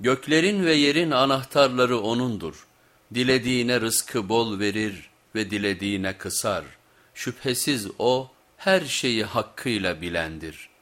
Göklerin ve yerin anahtarları O'nundur. Dilediğine rızkı bol verir ve dilediğine kısar. Şüphesiz O her şeyi hakkıyla bilendir.''